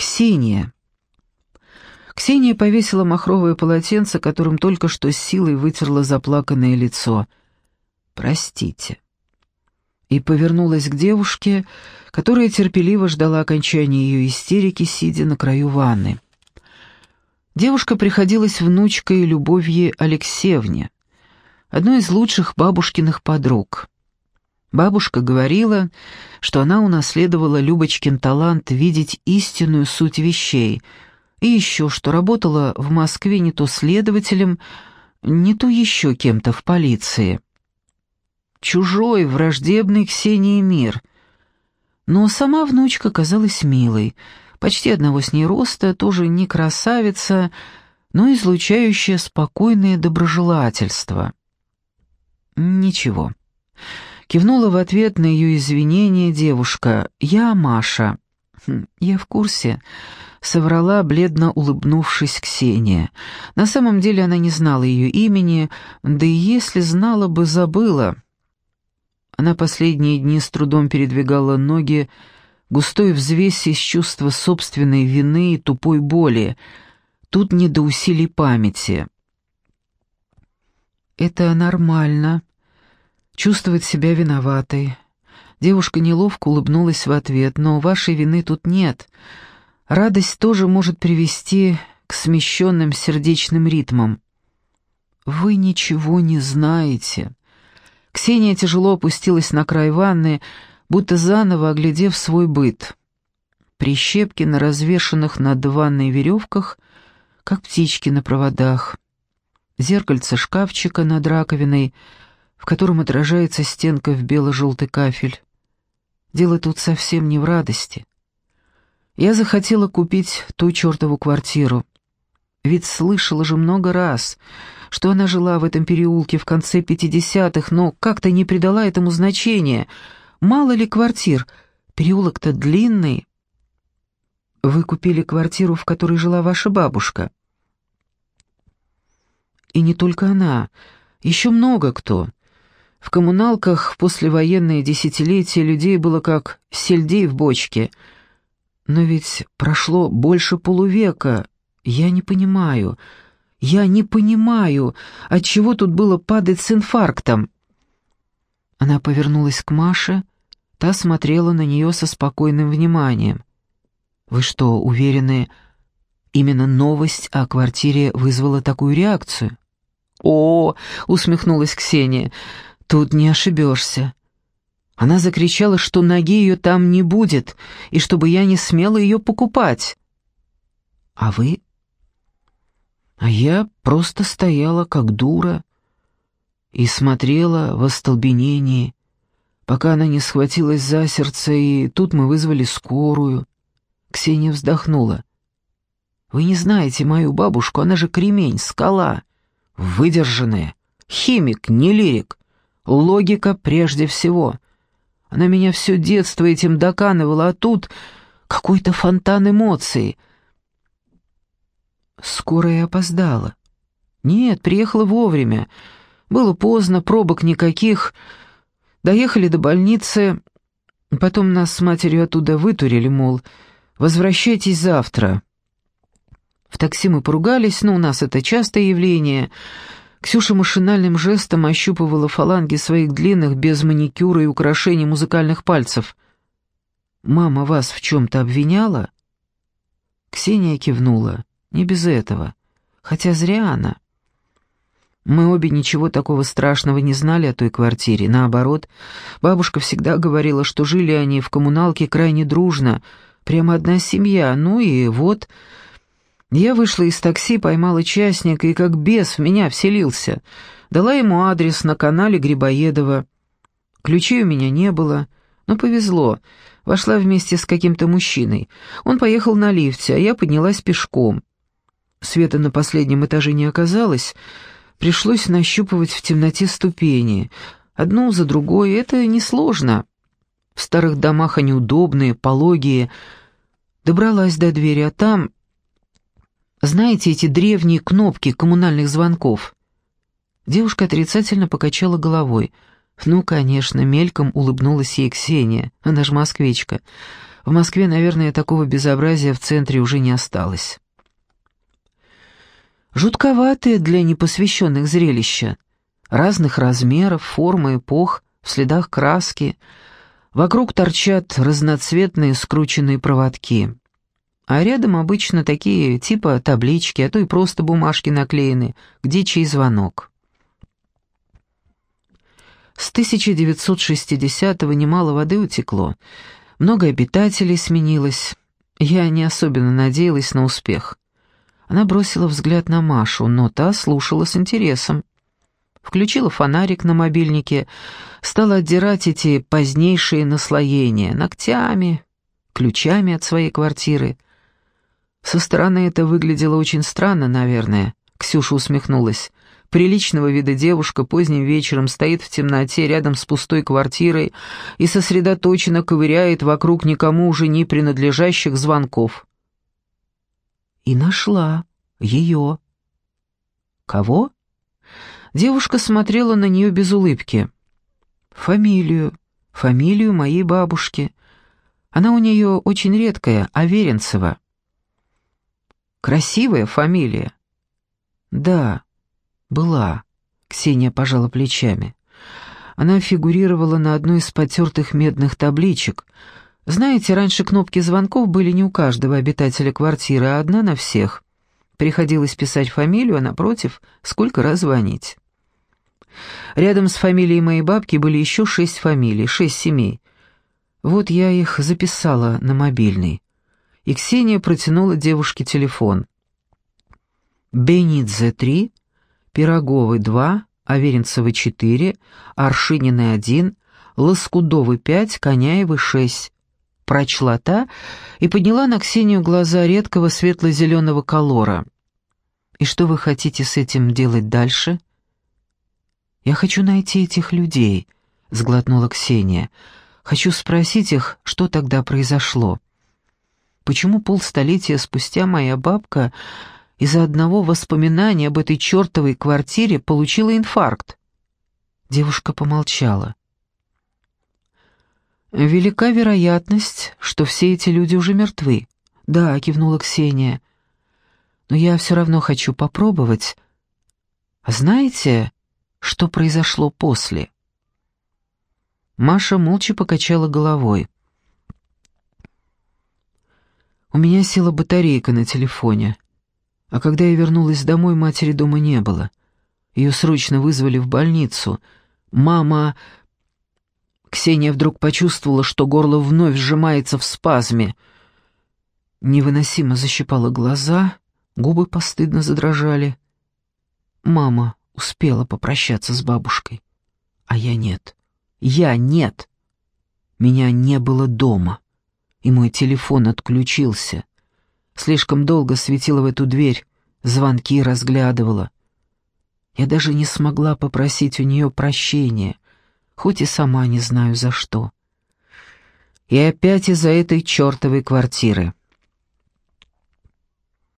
Ксения. Ксения повесила махровое полотенце, которым только что с силой вытерла заплаканное лицо. «Простите». И повернулась к девушке, которая терпеливо ждала окончания ее истерики, сидя на краю ванны. Девушка приходилась внучкой Любовье Алексеевне, одной из лучших бабушкиных подруг. Бабушка говорила, что она унаследовала Любочкин талант видеть истинную суть вещей, и еще, что работала в Москве не то следователем, не то еще кем-то в полиции. Чужой, враждебный Ксении мир. Но сама внучка казалась милой, почти одного с ней роста, тоже не красавица, но излучающая спокойное доброжелательство. Ничего. Кивнула в ответ на ее извинения девушка. «Я Маша». «Хм, «Я в курсе», — соврала, бледно улыбнувшись Ксения. На самом деле она не знала ее имени, да и если знала бы, забыла. Она последние дни с трудом передвигала ноги, густой взвеси из чувства собственной вины и тупой боли. Тут не до усилий памяти. «Это нормально», чувствовать себя виноватой. Девушка неловко улыбнулась в ответ, но вашей вины тут нет. Радость тоже может привести к смещенным сердечным ритмам. Вы ничего не знаете. Ксения тяжело опустилась на край ванны, будто заново оглядев свой быт. Прищепки на развешанных над ванной веревках, как птички на проводах. Зеркальце шкафчика над раковиной — в котором отражается стенка в бело-желтый кафель. Дело тут совсем не в радости. Я захотела купить ту чертову квартиру. Ведь слышала же много раз, что она жила в этом переулке в конце пятидесятых, но как-то не придала этому значения. Мало ли квартир, переулок-то длинный. Вы купили квартиру, в которой жила ваша бабушка. И не только она, еще много кто. В коммуналках послевоенные десятилетия людей было как сельдей в бочке. Но ведь прошло больше полувека. Я не понимаю. Я не понимаю, от чего тут было падать с инфарктом. Она повернулась к Маше, та смотрела на нее со спокойным вниманием. «Вы что, уверены, именно новость о квартире вызвала такую реакцию?» «О!» — усмехнулась Ксения — Тут не ошибешься. Она закричала, что ноги ее там не будет, и чтобы я не смела ее покупать. А вы? А я просто стояла как дура и смотрела в остолбенении, пока она не схватилась за сердце, и тут мы вызвали скорую. Ксения вздохнула. «Вы не знаете мою бабушку, она же кремень, скала, выдержанная, химик, не лирик. Логика прежде всего. Она меня все детство этим доканывала, а тут какой-то фонтан эмоций. Скоро опоздала. Нет, приехала вовремя. Было поздно, пробок никаких. Доехали до больницы, потом нас с матерью оттуда вытурили, мол, возвращайтесь завтра. В такси мы поругались, но у нас это частое явление — Ксюша машинальным жестом ощупывала фаланги своих длинных, без маникюра и украшений музыкальных пальцев. «Мама вас в чем-то обвиняла?» Ксения кивнула. «Не без этого. Хотя зря она». Мы обе ничего такого страшного не знали о той квартире. Наоборот, бабушка всегда говорила, что жили они в коммуналке крайне дружно, прямо одна семья. Ну и вот, я вышла из такси, поймала частника и как бес в меня вселился. Дала ему адрес на канале Грибоедова. Ключей у меня не было, но повезло. Вошла вместе с каким-то мужчиной. Он поехал на лифте, а я поднялась пешком. Света на последнем этаже не оказалось. Пришлось нащупывать в темноте ступени. Одну за другой, это несложно. В старых домах они удобные, пологие. Добралась до двери, а там знаете эти древние кнопки коммунальных звонков?» Девушка отрицательно покачала головой. «Ну, конечно», — мельком улыбнулась ей Ксения, она же москвичка. «В Москве, наверное, такого безобразия в центре уже не осталось. Жутковатые для непосвященных зрелища. Разных размеров, форм эпох, в следах краски. Вокруг торчат разноцветные скрученные проводки. А рядом обычно такие типа таблички, а то и просто бумажки наклеены, где чей звонок. С 1960-го немало воды утекло, много обитателей сменилось. Я не особенно надеялась на успех. Она бросила взгляд на Машу, но та слушала с интересом. Включила фонарик на мобильнике, стала отдирать эти позднейшие наслоения ногтями, ключами от своей квартиры. Со стороны это выглядело очень странно, наверное. Ксюша усмехнулась. Приличного вида девушка поздним вечером стоит в темноте рядом с пустой квартирой и сосредоточенно ковыряет вокруг никому уже не принадлежащих звонков. И нашла ее. Кого? Девушка смотрела на нее без улыбки. Фамилию, фамилию моей бабушки. Она у нее очень редкая, Аверинцева. Красивая фамилия. Да, была. Ксения пожала плечами. Она фигурировала на одной из потертых медных табличек. Знаете, раньше кнопки звонков были не у каждого обитателя квартиры, а одна на всех. Приходилось писать фамилию, а напротив, сколько раз звонить. Рядом с фамилией моей бабки были еще шесть фамилий, шесть семей. Вот я их записала на мобильный. И Ксения протянула девушке телефон. Бенидзе 3, Пироговый 2, Аверинцевый 4, Аршинины 1, Лоскудовый 5, Коняевый 6. Прочла та и подняла на Ксению глаза редкого светло-зеленого колора. «И что вы хотите с этим делать дальше?» «Я хочу найти этих людей», — сглотнула Ксения. «Хочу спросить их, что тогда произошло. Почему полстолетия спустя моя бабка из-за одного воспоминания об этой чертовой квартире получила инфаркт?» Девушка помолчала. «Велика вероятность, что все эти люди уже мертвы». «Да», — кивнула Ксения. «Но я все равно хочу попробовать. А знаете, что произошло после?» Маша молча покачала головой. «У меня села батарейка на телефоне, а когда я вернулась домой, матери дома не было. Ее срочно вызвали в больницу. Мама Ксения вдруг почувствовала, что горло вновь сжимается в спазме. Невыносимо защипала глаза, губы постыдно задрожали. Мама успела попрощаться с бабушкой, а я нет. Я нет. Меня не было дома, и мой телефон отключился. Слишком долго светила в эту дверь, звонки разглядывала. Я даже не смогла попросить у нее прощения — хоть и сама не знаю за что. И опять из-за этой чертовой квартиры.